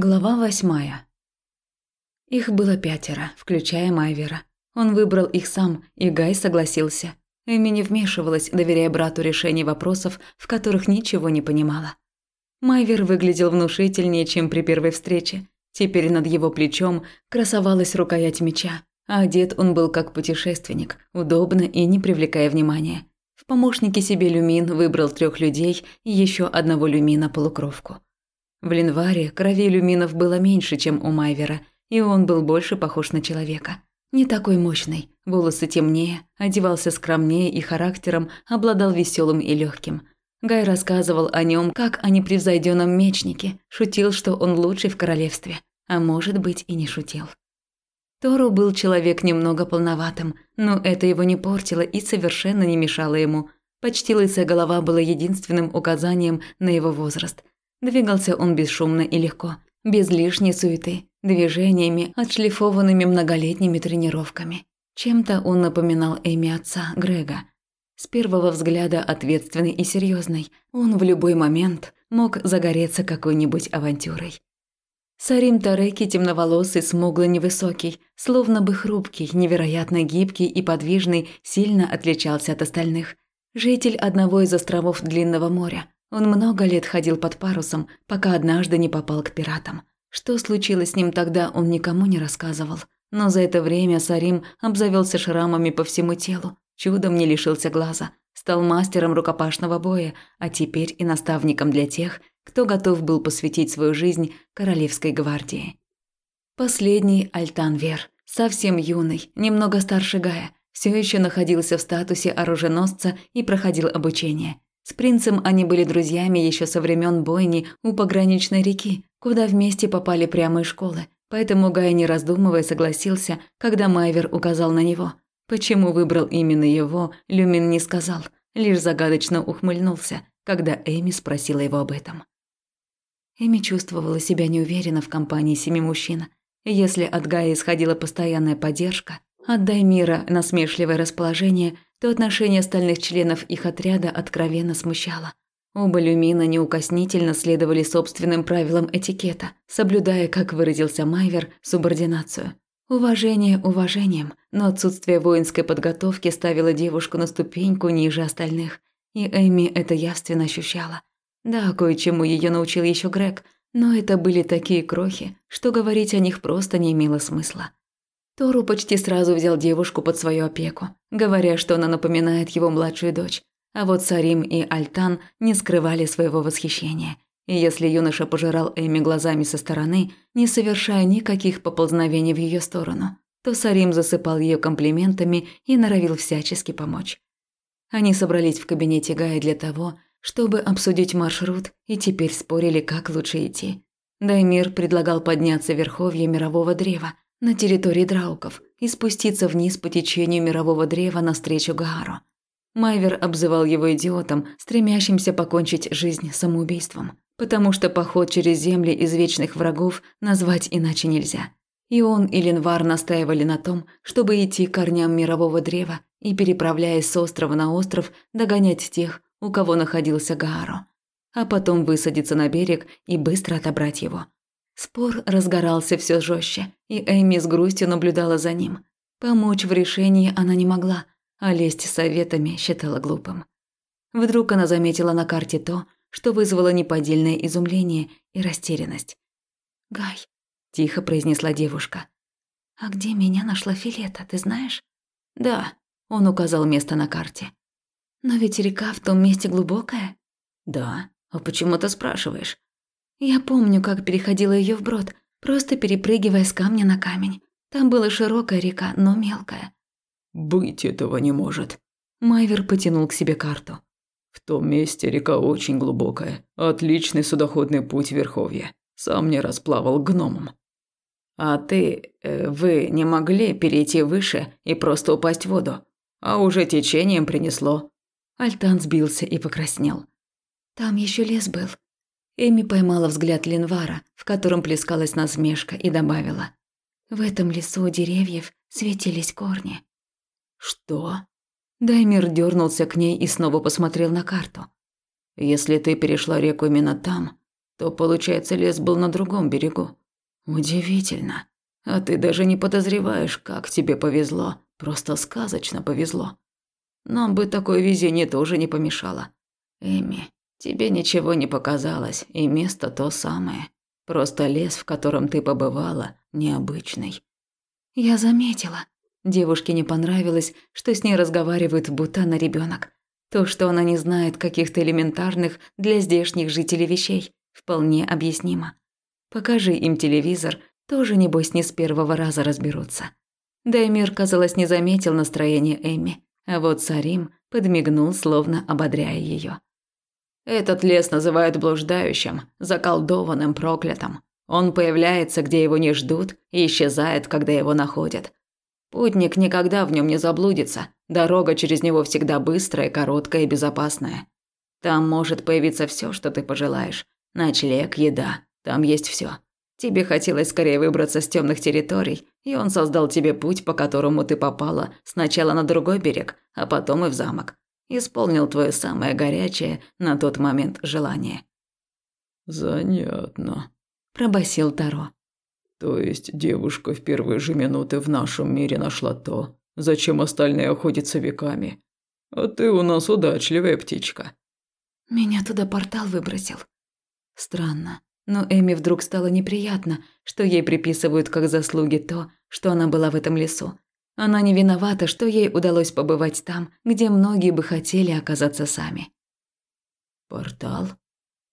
Глава восьмая. Их было пятеро, включая Майвера. Он выбрал их сам, и Гай согласился. Эми не вмешивалась, доверяя брату решение вопросов, в которых ничего не понимала. Майвер выглядел внушительнее, чем при первой встрече. Теперь над его плечом красовалась рукоять меча, а одет он был как путешественник, удобно и не привлекая внимания. В помощнике себе Люмин выбрал трех людей и еще одного Люмина-полукровку. В Линваре крови люминов было меньше, чем у Майвера, и он был больше похож на человека. Не такой мощный, волосы темнее, одевался скромнее и характером обладал веселым и легким. Гай рассказывал о нем как о непревзойденном мечнике, шутил, что он лучший в королевстве, а может быть и не шутил. Тору был человек немного полноватым, но это его не портило и совершенно не мешало ему. Почти лысая голова была единственным указанием на его возраст – Двигался он бесшумно и легко, без лишней суеты, движениями, отшлифованными многолетними тренировками. Чем-то он напоминал Эми отца, Грега. С первого взгляда ответственный и серьезный, он в любой момент мог загореться какой-нибудь авантюрой. Сарим Тареки темноволосый, смуглый, невысокий, словно бы хрупкий, невероятно гибкий и подвижный, сильно отличался от остальных. Житель одного из островов Длинного моря, он много лет ходил под парусом, пока однажды не попал к пиратам. Что случилось с ним тогда, он никому не рассказывал. Но за это время Сарим обзавелся шрамами по всему телу, чудом не лишился глаза, стал мастером рукопашного боя, а теперь и наставником для тех, кто готов был посвятить свою жизнь Королевской гвардии. Последний Альтан Вер, совсем юный, немного старше Гая, все еще находился в статусе оруженосца и проходил обучение – с принцем они были друзьями еще со времен бойни у пограничной реки, куда вместе попали прямо из школы. Поэтому Гай, не раздумывая, согласился, когда Майвер указал на него. Почему выбрал именно его, Люмин не сказал, лишь загадочно ухмыльнулся, когда Эми спросила его об этом. Эми чувствовала себя неуверенно в компании семи мужчин. Если от Гая исходила постоянная поддержка, от Даймира насмешливое расположение – то отношение остальных членов их отряда откровенно смущало. Оба люмина неукоснительно следовали собственным правилам этикета, соблюдая, как выразился Майвер, субординацию. Уважение уважением, но отсутствие воинской подготовки ставило девушку на ступеньку ниже остальных, и Эми это явственно ощущала. Да, кое-чему ее научил еще Грег, но это были такие крохи, что говорить о них просто не имело смысла. Тору почти сразу взял девушку под свою опеку, говоря, что она напоминает его младшую дочь. А вот Сарим и Альтан не скрывали своего восхищения. И если юноша пожирал Эми глазами со стороны, не совершая никаких поползновений в ее сторону, то Сарим засыпал ее комплиментами и норовил всячески помочь. Они собрались в кабинете Гая для того, чтобы обсудить маршрут и теперь спорили, как лучше идти. Даймир предлагал подняться в верховье мирового древа – на территории Драуков и спуститься вниз по течению мирового древа навстречу Гаару. Майвер обзывал его идиотом, стремящимся покончить жизнь самоубийством, потому что поход через земли из вечных врагов назвать иначе нельзя. И он и Ленвар настаивали на том, чтобы идти к корням мирового древа и, переправляясь с острова на остров, догонять тех, у кого находился Гаару, а потом высадиться на берег и быстро отобрать его – Спор разгорался все жестче, и Эми с грустью наблюдала за ним. Помочь в решении она не могла, а лезть советами считала глупым. Вдруг она заметила на карте то, что вызвало неподдельное изумление и растерянность. «Гай», – тихо произнесла девушка. «А где меня нашла Филета, ты знаешь?» «Да», – он указал место на карте. «Но ведь река в том месте глубокая?» «Да. А почему ты спрашиваешь?» Я помню, как переходила ее вброд, просто перепрыгивая с камня на камень. Там была широкая река, но мелкая. «Быть этого не может». Майвер потянул к себе карту. «В том месте река очень глубокая. Отличный судоходный путь в Верховье. Сам не расплавал гномом». «А ты... Э, вы не могли перейти выше и просто упасть в воду? А уже течением принесло». Альтан сбился и покраснел. «Там еще лес был. Эми поймала взгляд Ленвара, в котором плескалась насмешка, и добавила. «В этом лесу у деревьев светились корни». «Что?» Даймер дернулся к ней и снова посмотрел на карту. «Если ты перешла реку именно там, то, получается, лес был на другом берегу. Удивительно. А ты даже не подозреваешь, как тебе повезло. Просто сказочно повезло. Нам бы такое везение тоже не помешало. Эми, тебе ничего не показалось, и место то самое. Просто лес, в котором ты побывала, необычный. Я заметила. Девушке не понравилось, что с ней разговаривает будто она ребенок. То, что она не знает каких-то элементарных для здешних жителей вещей, вполне объяснимо. Покажи им телевизор, тоже, небось, не с первого раза разберутся. Даймир, казалось, не заметил настроения Эми, а вот Сарим подмигнул, словно ободряя ее. Этот лес называют блуждающим, заколдованным, проклятым. Он появляется, где его не ждут, и исчезает, когда его находят. Путник никогда в нем не заблудится. Дорога через него всегда быстрая, короткая и безопасная. Там может появиться все, что ты пожелаешь. Ночлег, еда. Там есть все. Тебе хотелось скорее выбраться с темных территорий, и он создал тебе путь, по которому ты попала сначала на другой берег, а потом и в замок. Исполнил твое самое горячее на тот момент желание. Занятно, пробасил Таро. То есть девушка в первые же минуты в нашем мире нашла то, зачем остальные охотятся веками. А ты у нас удачливая птичка. Меня туда портал выбросил. Странно. Но Эми вдруг стало неприятно, что ей приписывают как заслуги то, что она была в этом лесу. Она не виновата, что ей удалось побывать там, где многие бы хотели оказаться сами. Портал?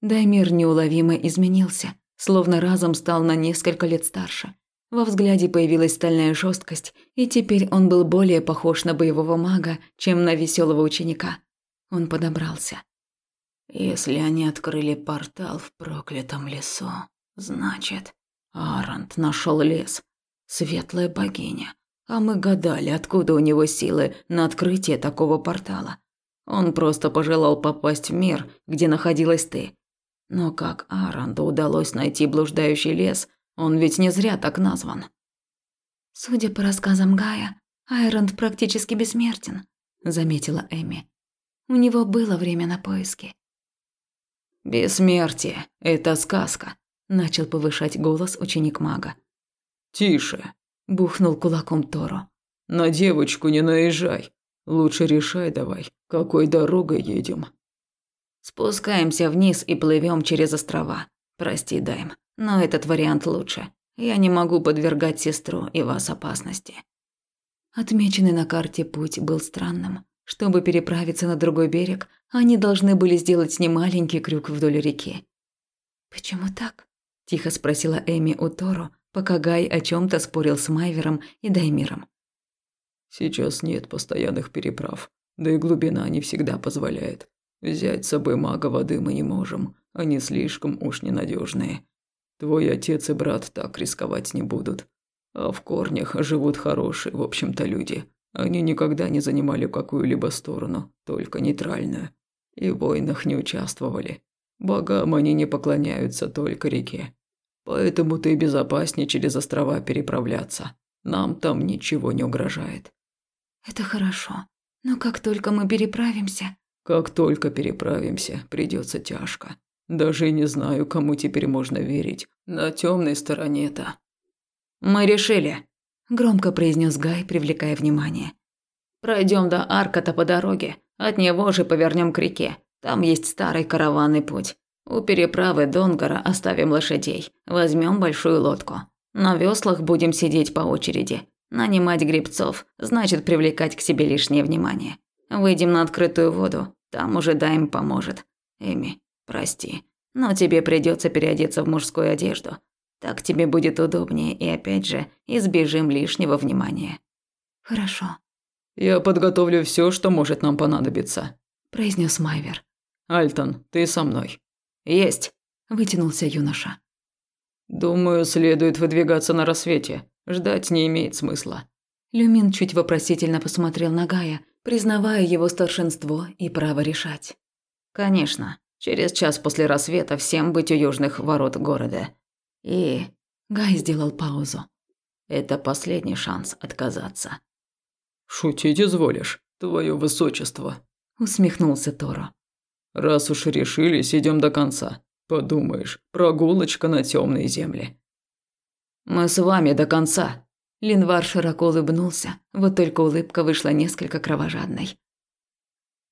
Даймир неуловимо изменился, словно разом стал на несколько лет старше. Во взгляде появилась стальная жесткость, и теперь он был более похож на боевого мага, чем на веселого ученика. Он подобрался. Если они открыли портал в проклятом лесу, значит, Арант нашел лес. Светлая богиня. А мы гадали, откуда у него силы на открытие такого портала. Он просто пожелал попасть в мир, где находилась ты. Но как Аранду удалось найти блуждающий лес, он ведь не зря так назван. Судя по рассказам Гая, Айранд практически бессмертен, заметила Эми. У него было время на поиски. «Бессмертие – это сказка», – начал повышать голос ученик мага. «Тише», – бухнул кулаком Торо. «На девочку не наезжай. Лучше решай давай, какой дорогой едем». «Спускаемся вниз и плывем через острова. Прости, Дайм, но этот вариант лучше. Я не могу подвергать сестру и вас опасности». Отмеченный на карте путь был странным. Чтобы переправиться на другой берег, они должны были сделать немаленький крюк вдоль реки. «Почему так?» – тихо спросила Эми у Торо, пока Гай о чем то спорил с Майвером и Даймиром. «Сейчас нет постоянных переправ, да и глубина не всегда позволяет. Взять с собой мага воды мы не можем, они слишком уж ненадежные. Твой отец и брат так рисковать не будут. А в корнях живут хорошие, в общем-то, люди. Они никогда не занимали какую-либо сторону, только нейтральную. И в войнах не участвовали. Богам они не поклоняются, только реке. Поэтому ты безопаснее через острова переправляться. Нам там ничего не угрожает. Это хорошо. Но как только мы переправимся... Как только переправимся, придется тяжко. Даже не знаю, кому теперь можно верить. На темной стороне-то. Мы решили, громко произнес Гай, привлекая внимание. Пройдем до Арката по дороге, от него же повернем к реке. Там есть старый караванный путь. У переправы Донгора оставим лошадей, возьмем большую лодку. На веслах будем сидеть по очереди. Нанимать гребцов значит привлекать к себе лишнее внимание. Выйдем на открытую воду, там уже Дайм поможет. Эми, прости, но тебе придется переодеться в мужскую одежду. Так тебе будет удобнее и опять же избежим лишнего внимания. Хорошо. Я подготовлю все, что может нам понадобиться, произнес Майвер. Альтон, ты со мной. Есть, вытянулся юноша. Думаю, следует выдвигаться на рассвете. Ждать не имеет смысла. Люмин чуть вопросительно посмотрел на Гая, признавая его старшинство и право решать. Конечно, через час после рассвета всем быть у южных ворот города. И Гай сделал паузу. Это последний шанс отказаться. Шутить изволишь, твое высочество, усмехнулся Торо. Раз уж решились, идем до конца. Подумаешь, прогулочка на темные земли. Мы с вами до конца. Линвар широко улыбнулся, вот только улыбка вышла несколько кровожадной.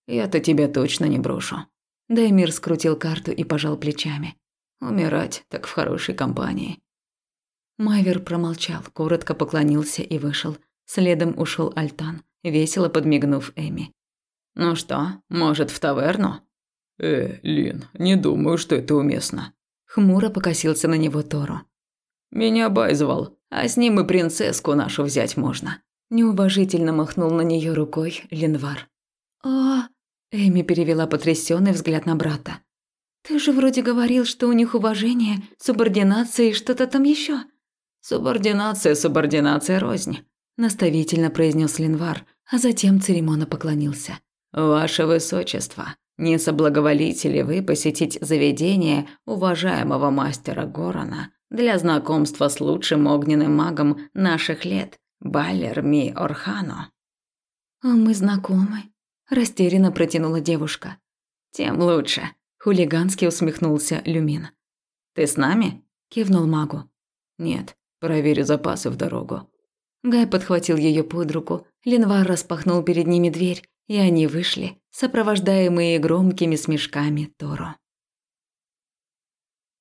Я-то тебя точно не брошу. Даймир скрутил карту и пожал плечами. Умирать так в хорошей компании. Майвер промолчал, коротко поклонился и вышел. Следом ушел Альтан, весело подмигнув Эми. «Ну что, может, в таверну?» «Э, Лин, не думаю, что это уместно». Хмуро покосился на него Тору. «Меня Бай звал, а с ним и принцесску нашу взять можно». Неуважительно махнул на нее рукой Ленвар. «А...» Эми перевела потрясенный взгляд на брата. «Ты же вроде говорил, что у них уважение, субординация и что-то там еще. «Субординация, субординация рознь», – наставительно произнес Ленвар, а затем церемонно поклонился. «Ваше Высочество, не соблаговолите ли вы посетить заведение уважаемого мастера Горана для знакомства с лучшим огненным магом наших лет, Балер Ми Орхано?» «А мы знакомы», – растерянно протянула девушка. «Тем лучше», – хулигански усмехнулся Люмин. «Ты с нами?» – кивнул магу. «Нет, проверю запасы в дорогу». Гай подхватил ее под руку, Ленвар распахнул перед ними дверь, и они вышли, сопровождаемые громкими смешками Торо.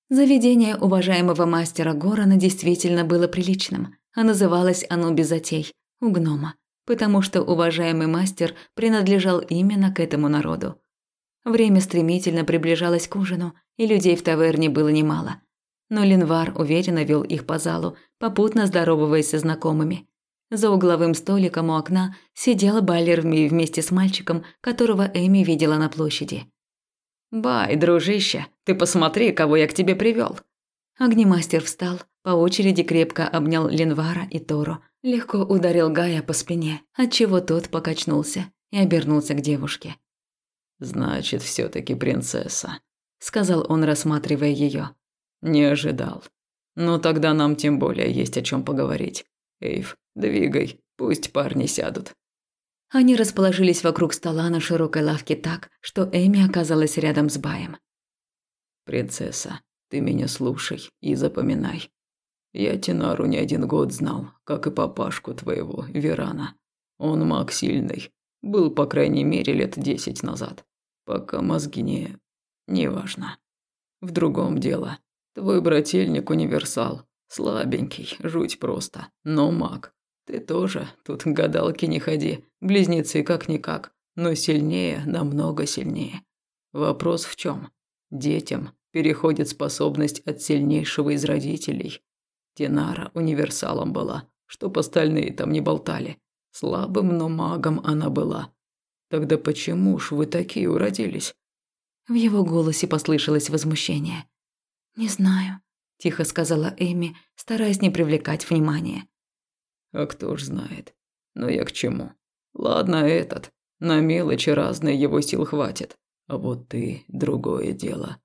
Заведение уважаемого мастера Горана действительно было приличным, а называлось оно без затей – у гнома, потому что уважаемый мастер принадлежал именно к этому народу. Время стремительно приближалось к ужину, и людей в таверне было немало. Но Линвар уверенно вел их по залу, попутно здороваясь со знакомыми. За угловым столиком у окна сидела Байлер вместе с мальчиком, которого Эми видела на площади. «Бай, дружище, ты посмотри, кого я к тебе привел. Огнемастер встал, по очереди крепко обнял Ленвара и Тору, легко ударил Гая по спине, отчего тот покачнулся и обернулся к девушке. «Значит, все таки принцесса», – сказал он, рассматривая ее. «Не ожидал. Но тогда нам тем более есть о чем поговорить. Эйв, двигай, пусть парни сядут. Они расположились вокруг стола на широкой лавке так, что Эми оказалась рядом с Баем. «Принцесса, ты меня слушай и запоминай. Я Тинару не один год знал, как и папашку твоего, Верана. Он маг сильный, был, по крайней мере, лет десять назад. Пока мозги не... неважно. В другом дело. Твой брательник универсал. Слабенький, жуть просто, но маг. Ты тоже, тут гадалки не ходи, близнецы как-никак, но сильнее, намного сильнее. Вопрос в чем? Детям переходит способность от сильнейшего из родителей. Тинара универсалом была, чтоб остальные там не болтали. Слабым, но магом она была. Тогда почему ж вы такие уродились? В его голосе послышалось возмущение. «Не знаю тихо сказала Эми, стараясь не привлекать внимания. А кто ж знает. Но я к чему? Ладно, этот. На мелочи разные его сил хватит. А вот ты другое дело.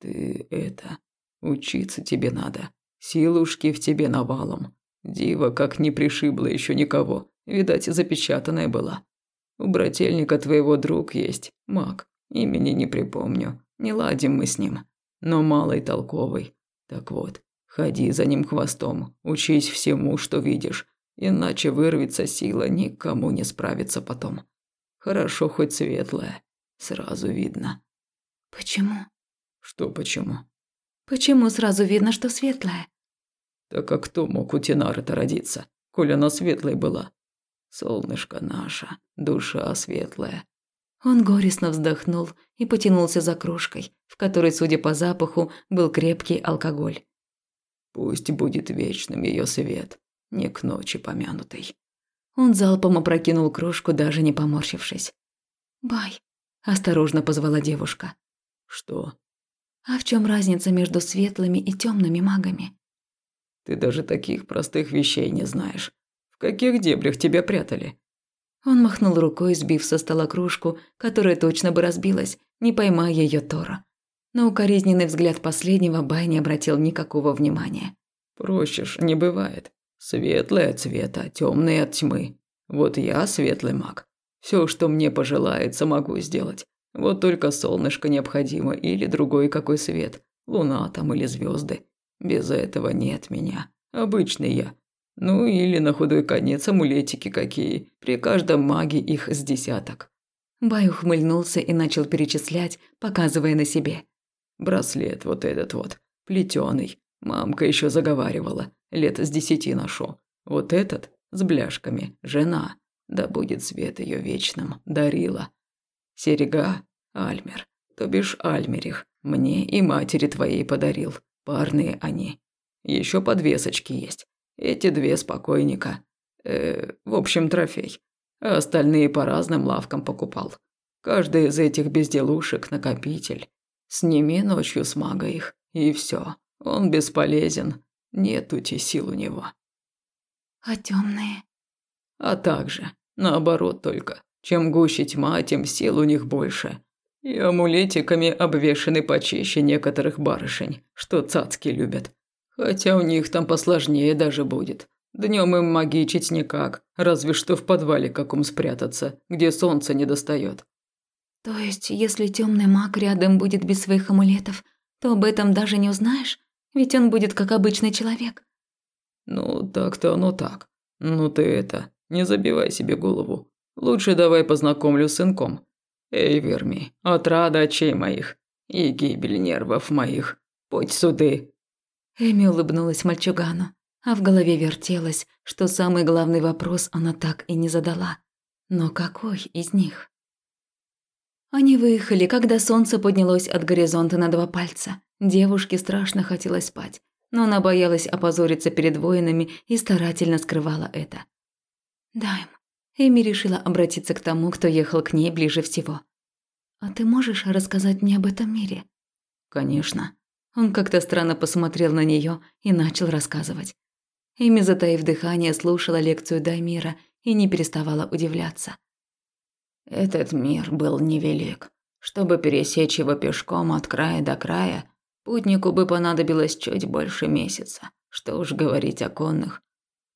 Ты это учиться тебе надо. Силушки в тебе навалом. Дива как не пришибла еще никого. Видать, запечатанная была. У брательника твоего друг есть, маг. Имени не припомню. Не ладим мы с ним. Но малый толковый. Так вот, ходи за ним хвостом, учись всему, что видишь, иначе вырвется сила, никому не справиться потом. Хорошо хоть светлая, сразу видно. Почему? Что почему? Почему сразу видно, что светлая? Так а кто мог у Тинары-то родиться, коль она светлой была? Солнышко наше, душа светлая. Он горестно вздохнул и потянулся за кружкой, в которой, судя по запаху, был крепкий алкоголь. Пусть будет вечным ее свет, не к ночи помянутой. Он залпом опрокинул кружку, даже не поморщившись. «Бай», – осторожно позвала девушка. «Что?» «А в чем разница между светлыми и темными магами?» «Ты даже таких простых вещей не знаешь. В каких дебрях тебя прятали?» Он махнул рукой, сбив со стола кружку, которая точно бы разбилась, не поймая ее Тора. На укоризненный взгляд последнего Бай не обратил никакого внимания. «Проще ж не бывает. Светлый от цвета, темный от тьмы. Вот я светлый маг. Все, что мне пожелается, могу сделать. Вот только солнышко необходимо или другой какой свет. Луна там или звезды. Без этого нет меня. Обычный я. Ну или на худой конец амулетики какие. При каждом маге их с десяток. Бай ухмыльнулся и начал перечислять, показывая на себе. Браслет вот этот вот, плетеный. Мамка еще заговаривала, лет с десяти ношу. Вот этот с бляшками, жена, да будет свет ее вечным, дарила. Серега, Альмер, то бишь Альмерих, мне и матери твоей подарил. Парные они. Еще подвесочки есть. Эти две спокойника. Э, в общем, трофей. А остальные по разным лавкам покупал. Каждый из этих безделушек – накопитель. Сними ночью с мага их, и все. Он бесполезен. Нет ути сил у него. А темные? А также, наоборот только. Чем гуще тьма, тем сил у них больше. И амулетиками обвешаны почище некоторых барышень, что цацки любят. Хотя у них там посложнее даже будет. Днем им магичить никак, разве что в подвале каком спрятаться, где солнце не достает. То есть, если темный маг рядом будет без своих амулетов, то об этом даже не узнаешь? Ведь он будет как обычный человек. Ну, так-то оно так. Ну ты это, не забивай себе голову. Лучше давай познакомлю с сынком. Эй, Верми, отрада очей моих и гибель нервов моих. Путь суды. Эми улыбнулась мальчугану, а в голове вертелось, что самый главный вопрос она так и не задала. Но какой из них? Они выехали, когда солнце поднялось от горизонта на два пальца. Девушке страшно хотелось спать, но она боялась опозориться перед воинами и старательно скрывала это. «Дайм». Эми решила обратиться к тому, кто ехал к ней ближе всего. «А ты можешь рассказать мне об этом мире?» «Конечно». Он как-то странно посмотрел на нее и начал рассказывать. Эми, затаив дыхание, слушала лекцию Даймира и не переставала удивляться. Этот мир был невелик. Чтобы пересечь его пешком от края до края, путнику бы понадобилось чуть больше месяца. Что уж говорить о конных.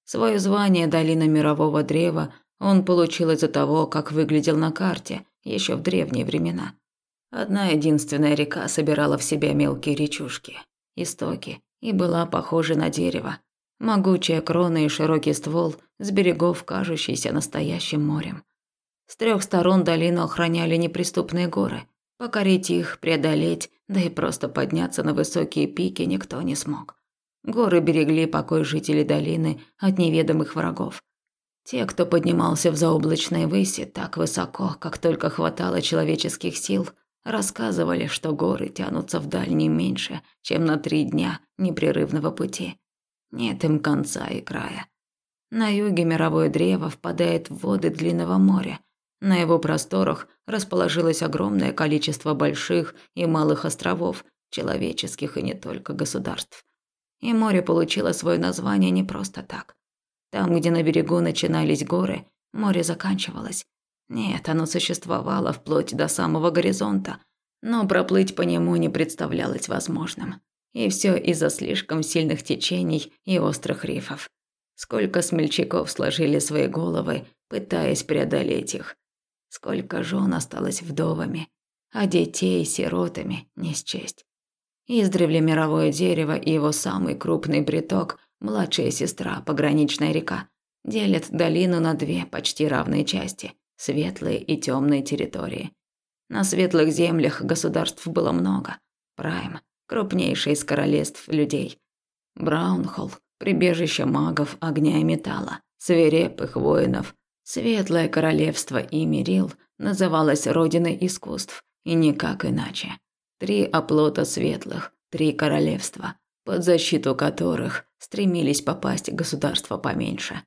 Свое звание Долина Мирового Древа он получил из-за того, как выглядел на карте еще в древние времена. Одна единственная река собирала в себя мелкие речушки, истоки, и была похожа на дерево. Могучая крона и широкий ствол с берегов, кажущийся настоящим морем. С трех сторон долину охраняли неприступные горы. Покорить их, преодолеть, да и просто подняться на высокие пики никто не смог. Горы берегли покой жителей долины от неведомых врагов. Те, кто поднимался в заоблачные выси так высоко, как только хватало человеческих сил, рассказывали, что горы тянутся вдаль не меньше, чем на три дня непрерывного пути. Нет им конца и края. На юге мировое древо впадает в воды длинного моря, на его просторах расположилось огромное количество больших и малых островов, человеческих и не только государств. И море получило свое название не просто так. Там, где на берегу начинались горы, море заканчивалось. Нет, оно существовало вплоть до самого горизонта, но проплыть по нему не представлялось возможным. И все из-за слишком сильных течений и острых рифов. Сколько смельчаков сложили свои головы, пытаясь преодолеть их. Сколько жен осталось вдовами, а детей сиротами не счесть. Издревле мировое дерево и его самый крупный приток, младшая сестра, пограничная река, делят долину на две почти равные части – светлые и темные территории. На светлых землях государств было много. Прайм – крупнейший из королевств людей. Браунхолл – прибежище магов огня и металла, свирепых воинов, Светлое королевство Имерил называлось родиной искусств, и никак иначе. Три оплота светлых, три королевства, под защиту которых стремились попасть государства поменьше.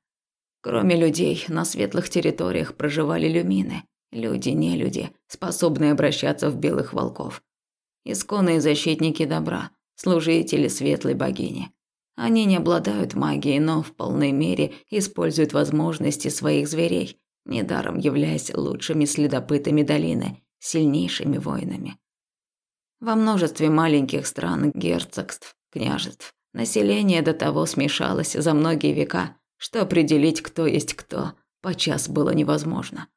Кроме людей, на светлых территориях проживали люмины, люди-нелюди, способные обращаться в белых волков. Исконные защитники добра, служители светлой богини. Они не обладают магией, но в полной мере используют возможности своих зверей, недаром являясь лучшими следопытами долины, сильнейшими воинами. Во множестве маленьких стран, герцогств, княжеств, население до того смешалось за многие века, что определить, кто есть кто, подчас было невозможно.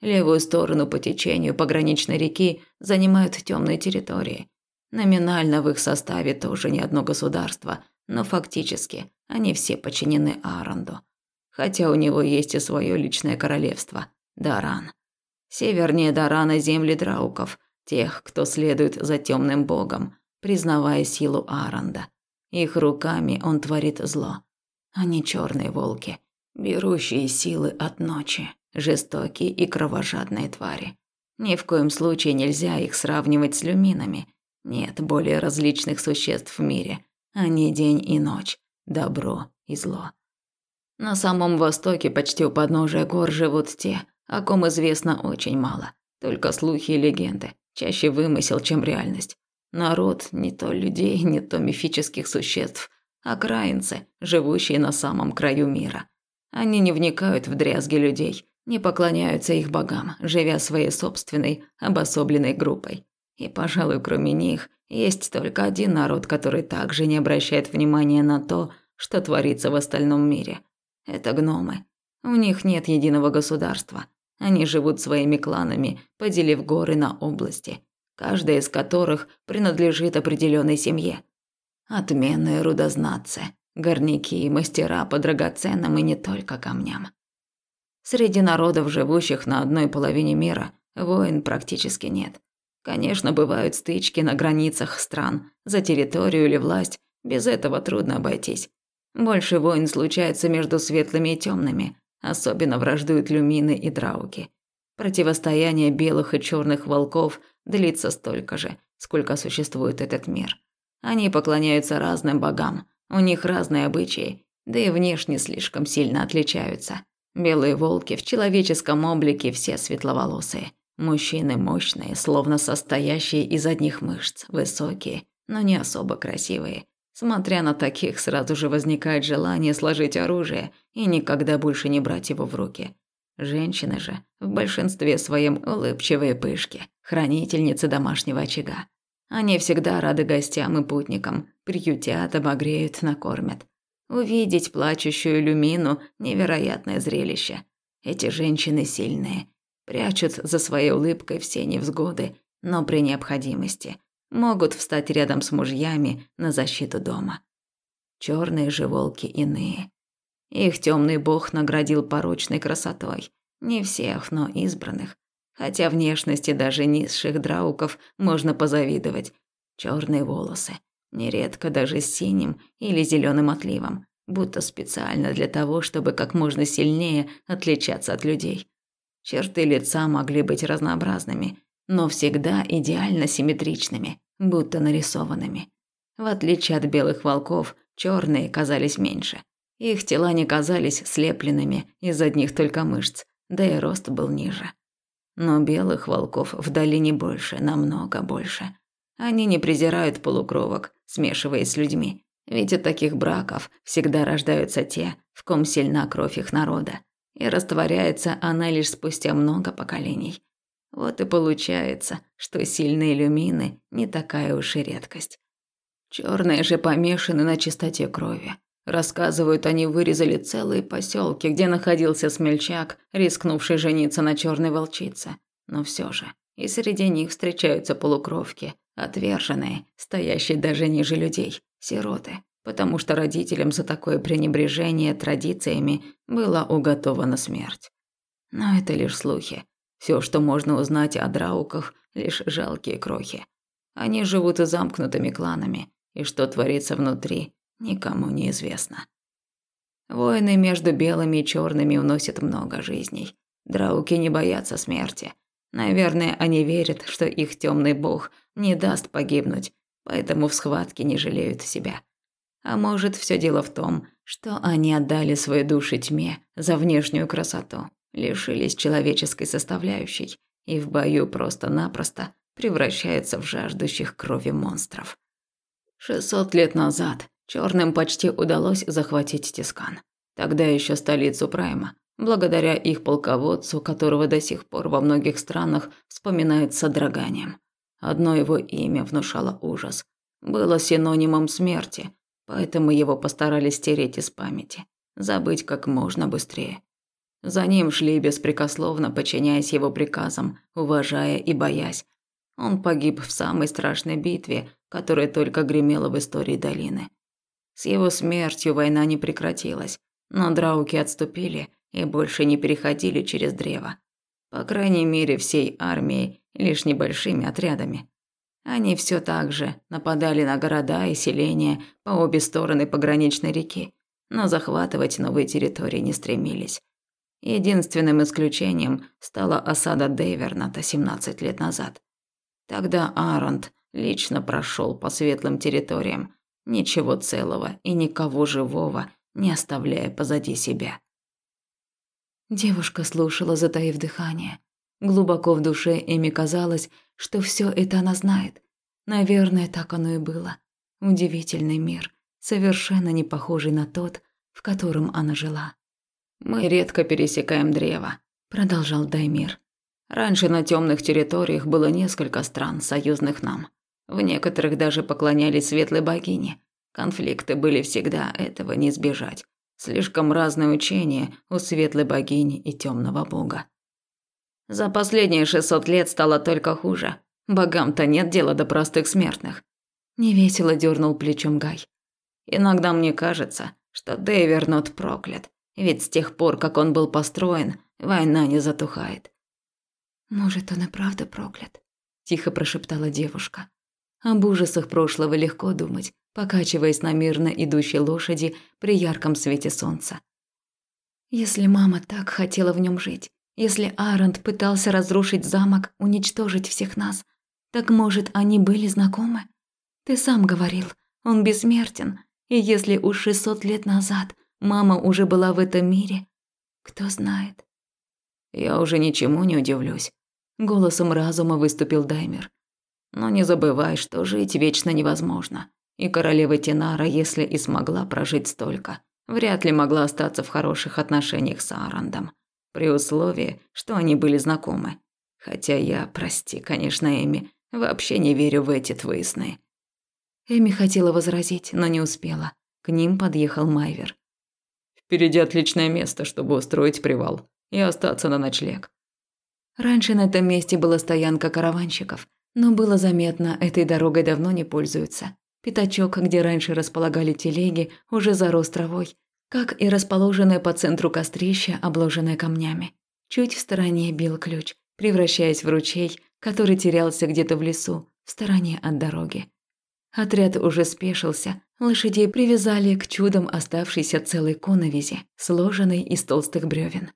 Левую сторону по течению пограничной реки занимают темные территории. Номинально в их составе тоже не одно государство, но фактически они все подчинены Аранду. Хотя у него есть и свое личное королевство – Даран. Севернее Дарана земли драуков, тех, кто следует за темным богом, признавая силу Аранда. Их руками он творит зло. Они черные волки, берущие силы от ночи, жестокие и кровожадные твари. Ни в коем случае нельзя их сравнивать с люминами. Нет более различных существ в мире. Они день и ночь, добро и зло. На самом востоке, почти у подножия гор, живут те, о ком известно очень мало. Только слухи и легенды, чаще вымысел, чем реальность. Народ не то людей, не то мифических существ, а краинцы, живущие на самом краю мира. Они не вникают в дрязги людей, не поклоняются их богам, живя своей собственной, обособленной группой. И, пожалуй, кроме них, есть только один народ, который также не обращает внимания на то, что творится в остальном мире. Это гномы. У них нет единого государства. Они живут своими кланами, поделив горы на области, каждая из которых принадлежит определенной семье. Отменные рудознатцы, горняки и мастера по драгоценным и не только камням. Среди народов, живущих на одной половине мира, войн практически нет. Конечно, бывают стычки на границах стран, за территорию или власть, без этого трудно обойтись. Больше войн случается между светлыми и темными, особенно враждуют люмины и драуки. Противостояние белых и черных волков длится столько же, сколько существует этот мир. Они поклоняются разным богам, у них разные обычаи, да и внешне слишком сильно отличаются. Белые волки в человеческом облике все светловолосые. Мужчины мощные, словно состоящие из одних мышц, высокие, но не особо красивые. Смотря на таких, сразу же возникает желание сложить оружие и никогда больше не брать его в руки. Женщины же в большинстве своем улыбчивые пышки, хранительницы домашнего очага. Они всегда рады гостям и путникам, приютят, обогреют, накормят. Увидеть плачущую Люмину – невероятное зрелище. Эти женщины сильные, прячут за своей улыбкой все невзгоды, но при необходимости могут встать рядом с мужьями на защиту дома. Черные же волки иные. Их темный бог наградил порочной красотой. Не всех, но избранных. Хотя внешности даже низших драуков можно позавидовать. Черные волосы, нередко даже с синим или зеленым отливом, будто специально для того, чтобы как можно сильнее отличаться от людей. Черты лица могли быть разнообразными, но всегда идеально симметричными, будто нарисованными. В отличие от белых волков, черные казались меньше. Их тела не казались слепленными из одних только мышц, да и рост был ниже. Но белых волков в долине больше, намного больше. Они не презирают полукровок, смешиваясь с людьми. Ведь от таких браков всегда рождаются те, в ком сильна кровь их народа. И растворяется она лишь спустя много поколений. Вот и получается, что сильные люмины не такая уж и редкость. Черные же помешаны на чистоте крови. Рассказывают, они вырезали целые поселки, где находился смельчак, рискнувший жениться на черной волчице. Но все же, и среди них встречаются полукровки, отверженные, стоящие даже ниже людей, сироты, потому что родителям за такое пренебрежение традициями была уготована смерть. Но это лишь слухи. Все, что можно узнать о драуках, лишь жалкие крохи. Они живут замкнутыми кланами, и что творится внутри, никому не известно. Войны между белыми и черными уносят много жизней. Драуки не боятся смерти. Наверное, они верят, что их темный бог не даст погибнуть, поэтому в схватке не жалеют себя. А может, все дело в том, что они отдали свои души тьме за внешнюю красоту, лишились человеческой составляющей и в бою просто-напросто превращаются в жаждущих крови монстров. Шестьсот лет назад Черным почти удалось захватить Тискан. Тогда еще столицу Прайма, благодаря их полководцу, которого до сих пор во многих странах вспоминают с содроганием. Одно его имя внушало ужас. Было синонимом смерти, поэтому его постарались стереть из памяти, забыть как можно быстрее. За ним шли беспрекословно, подчиняясь его приказам, уважая и боясь. Он погиб в самой страшной битве, которое только гремело в истории долины. С его смертью война не прекратилась, но драуки отступили и больше не переходили через древо. По крайней мере, всей армией, лишь небольшими отрядами. Они все так же нападали на города и селения по обе стороны пограничной реки, но захватывать новые территории не стремились. Единственным исключением стала осада Дейверната 17 лет назад. Тогда Аронт лично прошел по светлым территориям, ничего целого и никого живого не оставляя позади себя. Девушка слушала, затаив дыхание. Глубоко в душе Эми казалось, что все это она знает. Наверное, так оно и было. Удивительный мир, совершенно не похожий на тот, в котором она жила. «Мы редко пересекаем древо», – продолжал Даймир. «Раньше на темных территориях было несколько стран, союзных нам. В некоторых даже поклонялись светлой богине. Конфликты были всегда, этого не избежать. Слишком разные учения у светлой богини и темного бога. За последние 600 лет стало только хуже. Богам-то нет дела до простых смертных. Невесело дернул плечом Гай. Иногда мне кажется, что Дейвернот проклят, ведь с тех пор, как он был построен, война не затухает. Может, он и правда проклят, тихо прошептала девушка. Об ужасах прошлого легко думать, покачиваясь на мирно идущей лошади при ярком свете солнца. Если мама так хотела в нем жить, если Арент пытался разрушить замок, уничтожить всех нас, так может, они были знакомы? Ты сам говорил, он бессмертен, и если уж 600 лет назад мама уже была в этом мире, кто знает? Я уже ничему не удивлюсь. Голосом разума выступил Даймер. Но не забывай, что жить вечно невозможно. И королева Тинара, если и смогла прожить столько, вряд ли могла остаться в хороших отношениях с Арандом при условии, что они были знакомы. Хотя я, прости, конечно, Эми, вообще не верю в эти твои сны. Эми хотела возразить, но не успела. К ним подъехал Майвер. Впереди отличное место, чтобы устроить привал и остаться на ночлег. Раньше на этом месте была стоянка караванщиков, но было заметно, этой дорогой давно не пользуются. Пятачок, где раньше располагали телеги, уже зарос травой, как и расположенное по центру кострище, обложенное камнями. Чуть в стороне бил ключ, превращаясь в ручей, который терялся где-то в лесу, в стороне от дороги. Отряд уже спешился, лошадей привязали к чудом оставшейся целой коновизи, сложенной из толстых бревен.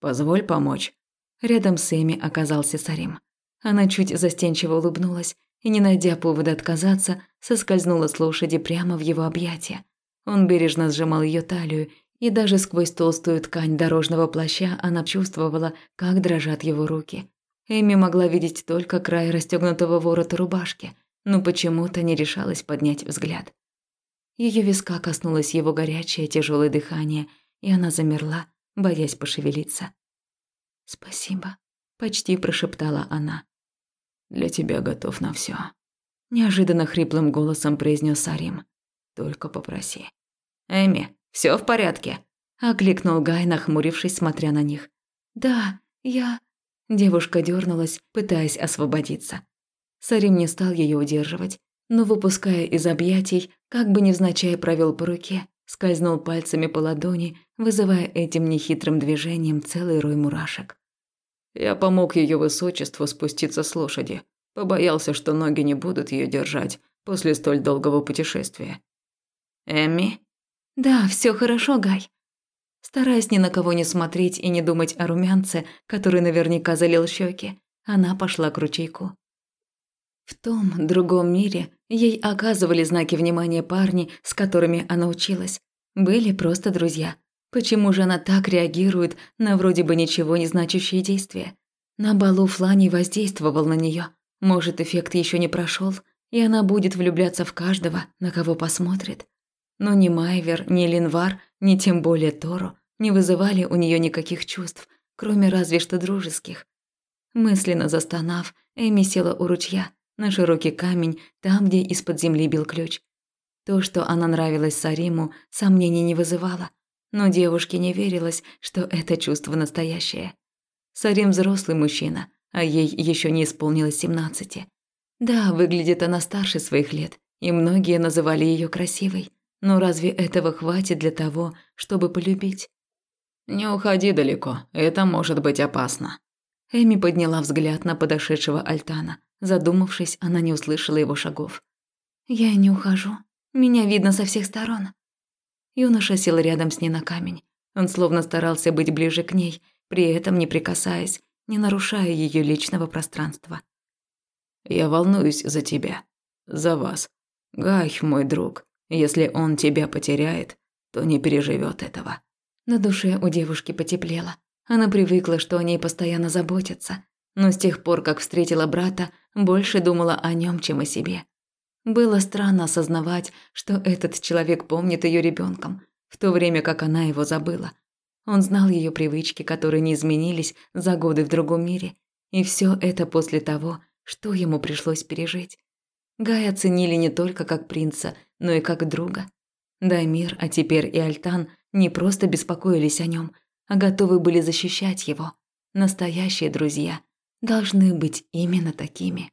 «Позволь помочь». Рядом с Эми оказался Сарим. Она чуть застенчиво улыбнулась и, не найдя повода отказаться, соскользнула с лошади прямо в его объятия, он бережно сжимал ее талию, и даже сквозь толстую ткань дорожного плаща она чувствовала, как дрожат его руки. Эми могла видеть только край расстегнутого ворота рубашки, но почему-то не решалась поднять взгляд. Ее виска коснулось его горячее тяжелое дыхание, и она замерла, боясь пошевелиться. «Спасибо», – почти прошептала она. «Для тебя готов на все. неожиданно хриплым голосом произнес Сарим. «Только попроси». «Эми, все в порядке?» – окликнул Гай, нахмурившись, смотря на них. «Да, я...» Девушка дернулась, пытаясь освободиться. Сарим не стал ее удерживать, но, выпуская из объятий, как бы невзначай провел по руке, скользнул пальцами по ладони, вызывая этим нехитрым движением целый рой мурашек. Я помог ее высочеству спуститься с лошади. Побоялся, что ноги не будут ее держать после столь долгого путешествия. «Эмми?» «Да, все хорошо, Гай». Стараясь ни на кого не смотреть и не думать о румянце, который наверняка залил щеки, она пошла к ручейку. В том другом мире ей оказывали знаки внимания парни, с которыми она училась. Были просто друзья. Почему же она так реагирует на вроде бы ничего не значащие действия? На балу Флани воздействовал на нее. Может, эффект еще не прошел, и она будет влюбляться в каждого, на кого посмотрит. Но ни Майвер, ни Линвар, ни тем более Тору не вызывали у нее никаких чувств, кроме разве что дружеских. Мысленно застонав, Эми села у ручья, на широкий камень, там, где из-под земли бил ключ. То, что она нравилась Сариму, сомнений не вызывало, но девушке не верилось, что это чувство настоящее. Сарим взрослый мужчина, а ей еще не исполнилось семнадцати. Да, выглядит она старше своих лет, и многие называли ее красивой. Но разве этого хватит для того, чтобы полюбить? Не уходи далеко, это может быть опасно. Эми подняла взгляд на подошедшего Альтана. Задумавшись, она не услышала его шагов. Я не ухожу. Меня видно со всех сторон. Юноша сел рядом с ней на камень. Он словно старался быть ближе к ней, при этом не прикасаясь, не нарушая ее личного пространства. Я волнуюсь за тебя, за вас. Гай, мой друг, если он тебя потеряет, то не переживет этого. На душе у девушки потеплело. Она привыкла, что о ней постоянно заботятся, но с тех пор, как встретила брата, больше думала о нем, чем о себе. Было странно осознавать, что этот человек помнит ее ребенком, в то время как она его забыла. Он знал ее привычки, которые не изменились за годы в другом мире, и все это после того, что ему пришлось пережить. Гая оценили не только как принца, но и как друга. Даймир, а теперь и Альтан не просто беспокоились о нем, а готовы были защищать его. Настоящие друзья должны быть именно такими.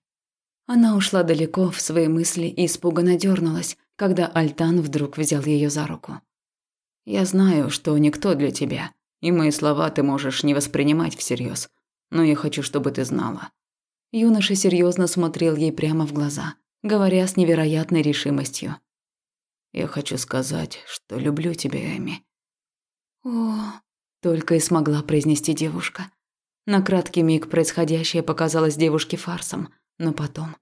Она ушла далеко в свои мысли и испуганно дернулась, когда Альтан вдруг взял ее за руку. «Я знаю, что никто для тебя, и мои слова ты можешь не воспринимать всерьез, но я хочу, чтобы ты знала. Юноша серьезно смотрел ей прямо в глаза, говоря с невероятной решимостью. «Я хочу сказать, что люблю тебя, Эми». «О...» – только и смогла произнести девушка. На краткий миг происходящее показалось девушке фарсом, но потом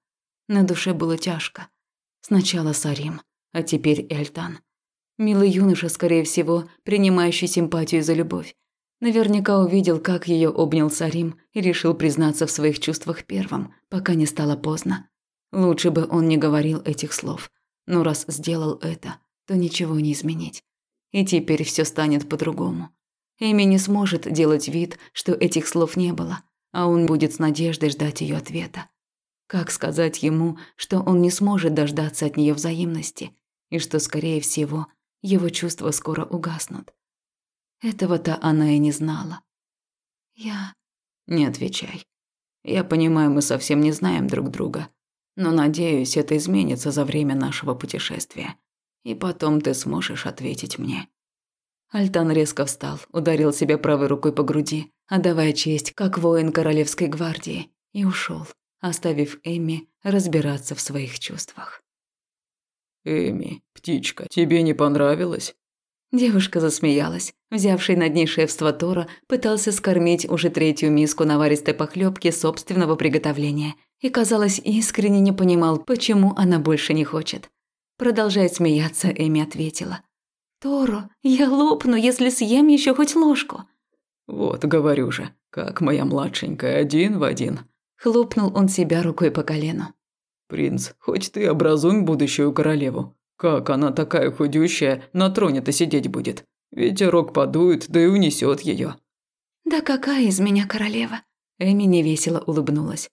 на душе было тяжко. Сначала Сарим, а теперь Эльтан. Милый юноша, скорее всего, принимающий симпатию за любовь. Наверняка увидел, как ее обнял Сарим и решил признаться в своих чувствах первым, пока не стало поздно. Лучше бы он не говорил этих слов. Но раз сделал это, то ничего не изменить. И теперь все станет по-другому. Эми не сможет делать вид, что этих слов не было, а он будет с надеждой ждать ее ответа. Как сказать ему, что он не сможет дождаться от нее взаимности, и что, скорее всего, его чувства скоро угаснут? Этого-то она и не знала. Я... Не отвечай. Я понимаю, мы совсем не знаем друг друга. Но надеюсь, это изменится за время нашего путешествия. И потом ты сможешь ответить мне. Альтан резко встал, ударил себя правой рукой по груди, отдавая честь, как воин королевской гвардии, и ушел, оставив Эми разбираться в своих чувствах. «Эми, птичка, тебе не понравилось?» Девушка засмеялась. Взявший над ней шефство Тора пытался скормить уже третью миску наваристой похлебки собственного приготовления и, казалось, искренне не понимал, почему она больше не хочет. Продолжая смеяться, Эми ответила. «Торо, я лопну, если съем еще хоть ложку». «Вот, говорю же, как моя младшенькая, один в один». Хлопнул он себя рукой по колену. «Принц, хоть ты образуй будущую королеву. Как она такая худющая на троне-то сидеть будет? Ветерок подует, да и унесет ее. Да какая из меня королева? Эми невесело улыбнулась.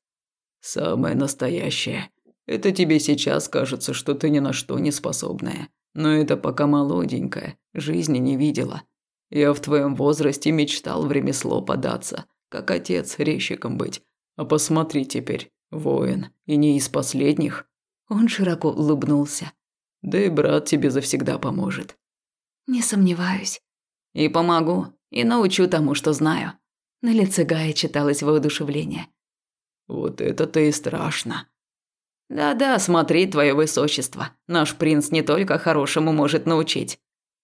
Самая настоящая. Это тебе сейчас кажется, что ты ни на что не способная. Но это пока молоденькая, жизни не видела. Я в твоем возрасте мечтал в ремесло податься, как отец резчиком быть. А посмотри теперь, воин, и не из последних. Он широко улыбнулся. Да и брат тебе завсегда поможет. Не сомневаюсь. И помогу, и научу тому, что знаю. На лице Гая читалось воодушевление. Вот это-то и страшно. Да-да, смотри, твое высочество. Наш принц не только хорошему может научить.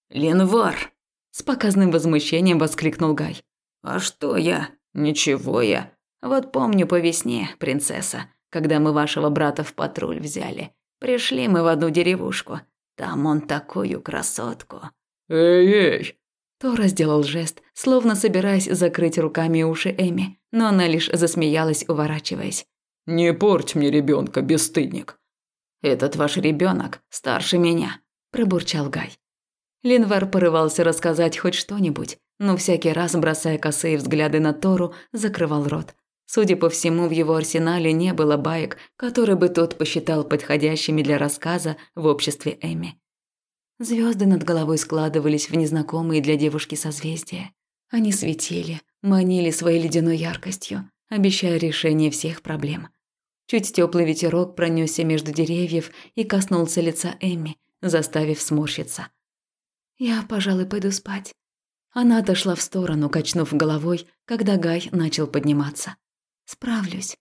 Ленвар! С показным возмущением воскликнул Гай. А что я? Ничего я. Вот помню по весне, принцесса, когда мы вашего брата в патруль взяли. Пришли мы в одну деревушку. Там он такую красотку. Эй-эй! Тора сделал жест, словно собираясь закрыть руками уши Эми, но она лишь засмеялась, уворачиваясь. Не порть мне ребенка, бесстыдник. Этот ваш ребенок старше меня, пробурчал Гай. Линвар порывался рассказать хоть что-нибудь, но всякий раз, бросая косые взгляды на Тору, закрывал рот. Судя по всему, в его арсенале не было баек, которые бы тот посчитал подходящими для рассказа в обществе Эми. Звезды над головой складывались в незнакомые для девушки созвездия. Они светили, манили своей ледяной яркостью, обещая решение всех проблем. Чуть теплый ветерок пронесся между деревьев и коснулся лица Эмми, заставив сморщиться. «Я, пожалуй, пойду спать». Она отошла в сторону, качнув головой, когда Гай начал подниматься. «Справлюсь».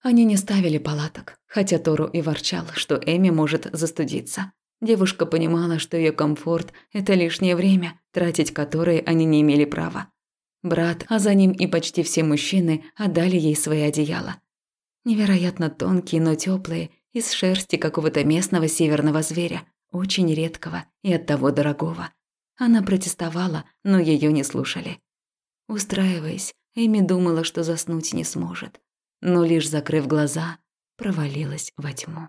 Они не ставили палаток, хотя Тору и ворчал, что Эми может застудиться. Девушка понимала, что ее комфорт – это лишнее время, тратить которое они не имели права. Брат, а за ним и почти все мужчины отдали ей свои одеяла. Невероятно тонкие, но теплые, из шерсти какого-то местного северного зверя, очень редкого и оттого дорогого. Она протестовала, но ее не слушали. Устраиваясь, Эми думала, что заснуть не сможет, но лишь закрыв глаза, провалилась во тьму.